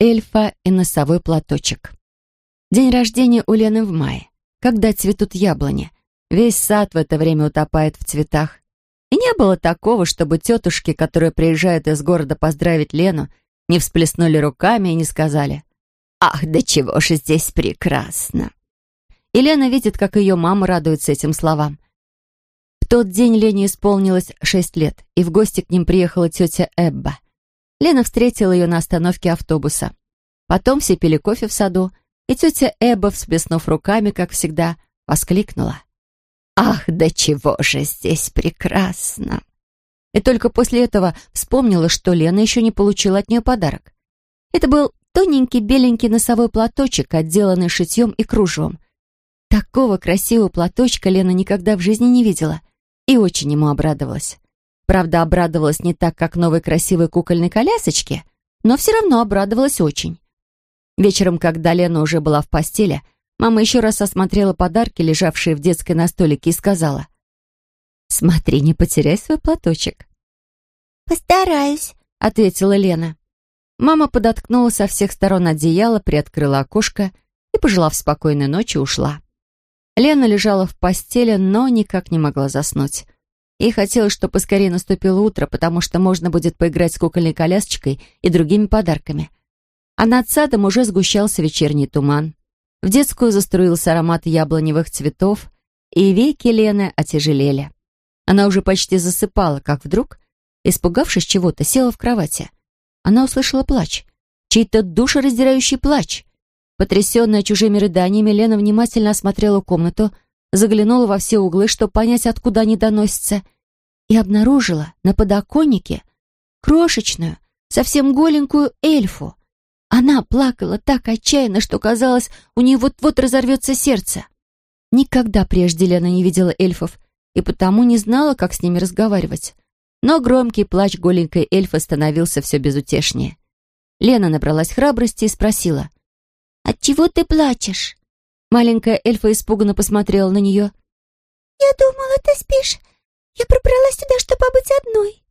Эльфа и носовой платочек. День рождения у Лены в мае, когда цветут яблони. Весь сад в это время утопает в цветах. И не было такого, чтобы тетушки, которые приезжают из города поздравить Лену, не всплеснули руками и не сказали «Ах, да чего же здесь прекрасно!» И Лена видит, как ее мама радуется этим словам. В тот день Лене исполнилось шесть лет, и в гости к ним приехала тетя Эбба. Лена встретила ее на остановке автобуса. Потом все пили кофе в саду, и тетя Эбба, всплеснув руками, как всегда, воскликнула. «Ах, да чего же здесь прекрасно!» И только после этого вспомнила, что Лена еще не получила от нее подарок. Это был тоненький беленький носовой платочек, отделанный шитьем и кружевом. Такого красивого платочка Лена никогда в жизни не видела и очень ему обрадовалась. Правда, обрадовалась не так, как новой красивой кукольной колясочке, но все равно обрадовалась очень. Вечером, когда Лена уже была в постели, мама еще раз осмотрела подарки, лежавшие в детской настолике, и сказала, «Смотри, не потеряй свой платочек». «Постараюсь», — ответила Лена. Мама подоткнула со всех сторон одеяло, приоткрыла окошко и, пожелав спокойной ночи, ушла. Лена лежала в постели, но никак не могла заснуть. Ей хотелось, чтобы поскорее наступило утро, потому что можно будет поиграть с кукольной колясочкой и другими подарками. А над садом уже сгущался вечерний туман. В детскую заструился аромат яблоневых цветов, и веки Лены отяжелели. Она уже почти засыпала, как вдруг, испугавшись чего-то, села в кровати. Она услышала плач. Чей-то душераздирающий плач. Потрясенная чужими рыданиями, Лена внимательно осмотрела комнату, заглянула во все углы, чтобы понять, откуда они доносятся, и обнаружила на подоконнике крошечную, совсем голенькую эльфу. Она плакала так отчаянно, что казалось, у нее вот-вот разорвется сердце. Никогда прежде Лена не видела эльфов и потому не знала, как с ними разговаривать. Но громкий плач голенькой эльфы становился все безутешнее. Лена набралась храбрости и спросила, «Отчего ты плачешь?» Маленькая эльфа испуганно посмотрела на нее. «Я думала, ты спишь. Я пробралась сюда, чтобы побыть одной».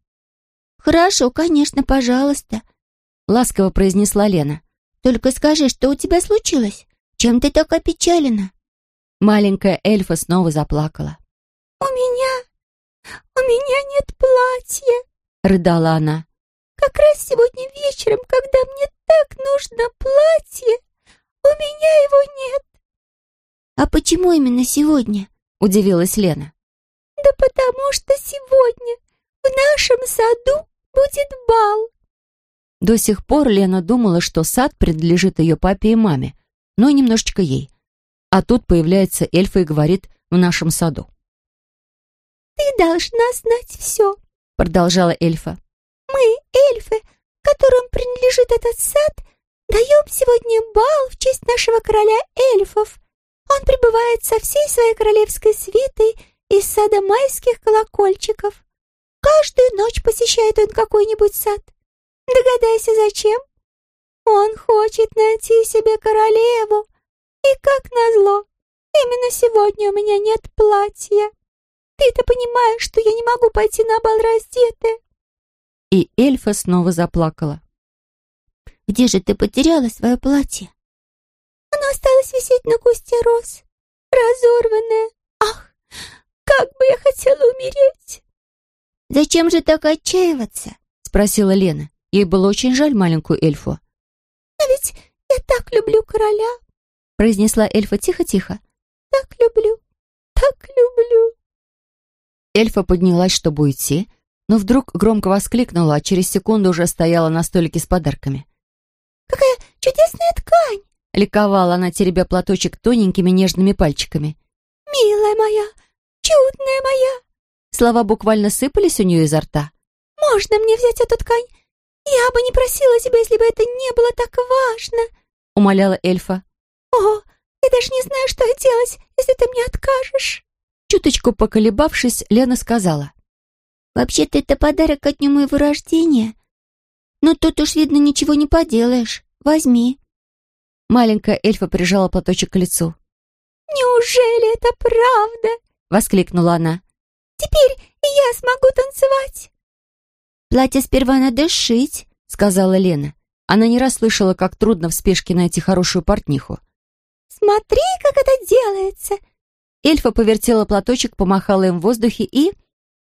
«Хорошо, конечно, пожалуйста», — ласково произнесла Лена. «Только скажи, что у тебя случилось? Чем ты так опечалена?» Маленькая эльфа снова заплакала. «У меня... у меня нет платья», — рыдала она. «Как раз сегодня вечером, когда мне так нужно платье, у меня его нет». «А почему именно сегодня?» — удивилась Лена. «Да потому что сегодня в нашем саду будет бал». До сих пор Лена думала, что сад принадлежит ее папе и маме, но немножечко ей. А тут появляется эльфа и говорит «в нашем саду». «Ты должна знать все», — продолжала эльфа. «Мы, эльфы, которым принадлежит этот сад, даем сегодня бал в честь нашего короля эльфов. Прибывает со всей своей королевской свитой из сада майских колокольчиков. Каждую ночь посещает он какой-нибудь сад. Догадайся, зачем? Он хочет найти себе королеву. И как назло, именно сегодня у меня нет платья. Ты-то понимаешь, что я не могу пойти на бал раздетая. И эльфа снова заплакала. «Где же ты потеряла свое платье?» Оно осталось висеть на кусте роз, разорванное. Ах, как бы я хотела умереть!» «Зачем же так отчаиваться?» — спросила Лена. Ей было очень жаль маленькую эльфу. «Но ведь я так люблю короля!» — произнесла эльфа тихо-тихо. «Так люблю, так люблю!» Эльфа поднялась, чтобы уйти, но вдруг громко воскликнула, а через секунду уже стояла на столике с подарками. «Какая чудесная ткань!» — ликовала она, теребя платочек тоненькими нежными пальчиками. «Милая моя, чудная моя!» Слова буквально сыпались у нее изо рта. «Можно мне взять эту ткань? Я бы не просила тебя, если бы это не было так важно!» — умоляла эльфа. «О, я даже не знаю, что делать, если ты мне откажешь!» Чуточку поколебавшись, Лена сказала. «Вообще-то это подарок от дню моего рождения. Но тут уж, видно, ничего не поделаешь. Возьми». Маленькая эльфа прижала платочек к лицу. «Неужели это правда?» — воскликнула она. «Теперь я смогу танцевать». «Платье сперва надо сшить», — сказала Лена. Она не раз слышала, как трудно в спешке найти хорошую портниху. «Смотри, как это делается!» Эльфа повертела платочек, помахала им в воздухе и...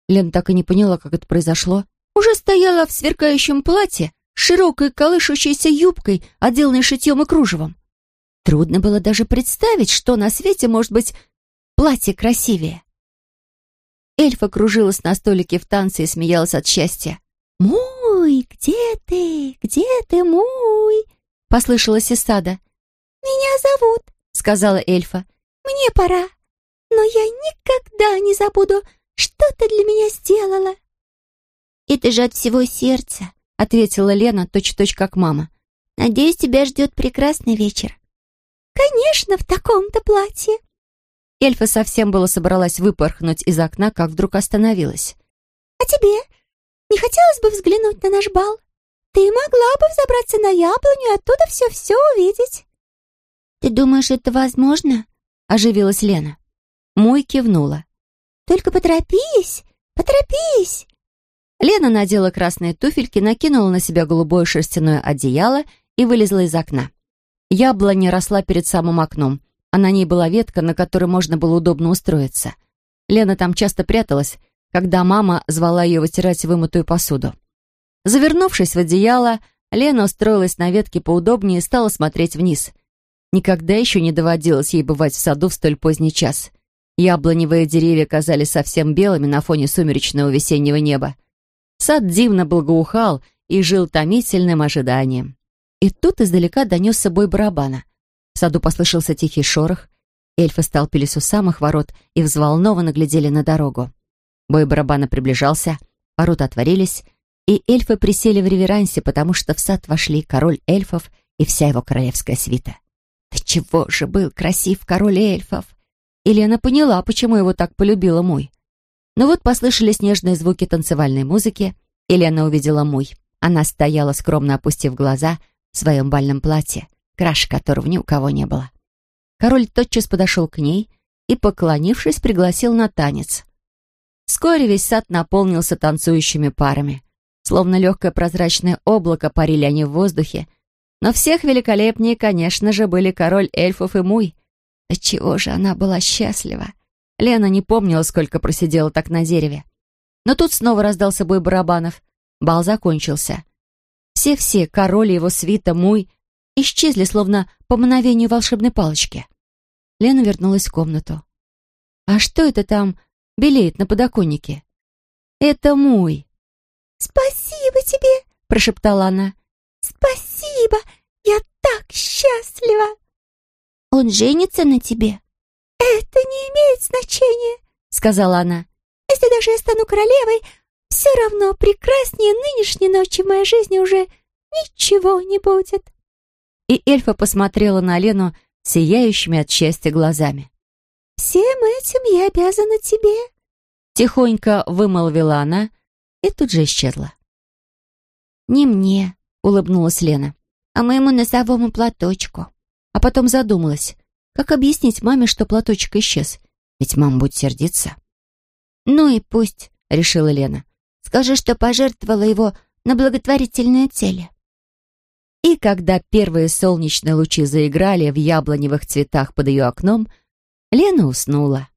Лена так и не поняла, как это произошло. Уже стояла в сверкающем платье, широкой колышущейся юбкой, отделанной шитьем и кружевом. Трудно было даже представить, что на свете может быть платье красивее. Эльфа кружилась на столике в танце и смеялась от счастья. «Мой, где ты? Где ты, мой?» — послышалась из сада. «Меня зовут», — сказала эльфа. «Мне пора, но я никогда не забуду, что ты для меня сделала». «Это же от всего сердца», — ответила Лена, точь-точь как мама. «Надеюсь, тебя ждет прекрасный вечер». «Конечно, в таком-то платье», Эльфа совсем было собралась выпорхнуть из окна, как вдруг остановилась. «А тебе не хотелось бы взглянуть на наш бал? Ты могла бы взобраться на яблоню и оттуда все-все увидеть». «Ты думаешь, это возможно?» — оживилась Лена. Мой кивнула. «Только поторопись, поторопись!» Лена надела красные туфельки, накинула на себя голубое шерстяное одеяло и вылезла из окна. Яблоня росла перед самым окном а на ней была ветка, на которой можно было удобно устроиться. Лена там часто пряталась, когда мама звала ее вытирать вымытую посуду. Завернувшись в одеяло, Лена устроилась на ветке поудобнее и стала смотреть вниз. Никогда еще не доводилось ей бывать в саду в столь поздний час. Яблоневые деревья казались совсем белыми на фоне сумеречного весеннего неба. Сад дивно благоухал и жил томительным ожиданием. И тут издалека донесся бой барабана. В саду послышался тихий шорох. Эльфы столпились у самых ворот и взволнованно глядели на дорогу. Бой барабана приближался, ворота отворились, и эльфы присели в реверансе, потому что в сад вошли король эльфов и вся его королевская свита. Да чего же был красив король эльфов! Елена поняла, почему его так полюбила Муй. Но вот послышались нежные звуки танцевальной музыки. Елена увидела Муй. Она стояла, скромно опустив глаза, в своем бальном платье краш которого ни у кого не было. Король тотчас подошел к ней и, поклонившись, пригласил на танец. Вскоре весь сад наполнился танцующими парами. Словно легкое прозрачное облако парили они в воздухе, но всех великолепнее, конечно же, были король эльфов и Муй. Отчего же она была счастлива? Лена не помнила, сколько просидела так на дереве. Но тут снова раздался бой барабанов. Бал закончился. Все-все, король его свита, Муй, исчезли, словно по мановению волшебной палочки. Лена вернулась в комнату. «А что это там белеет на подоконнике?» «Это мой». «Спасибо тебе!» — прошептала она. «Спасибо! Я так счастлива!» «Он женится на тебе?» «Это не имеет значения», — сказала она. «Если даже я стану королевой, все равно прекраснее нынешней ночи в моей жизни уже ничего не будет» и эльфа посмотрела на Лену сияющими от счастья глазами. «Всем этим я обязана тебе», — тихонько вымолвила она и тут же исчезла. «Не мне», — улыбнулась Лена, — «а моему носовому платочку». А потом задумалась, как объяснить маме, что платочек исчез, ведь мама будет сердиться. «Ну и пусть», — решила Лена. «Скажи, что пожертвовала его на благотворительные цели». И когда первые солнечные лучи заиграли в яблоневых цветах под ее окном, Лена уснула.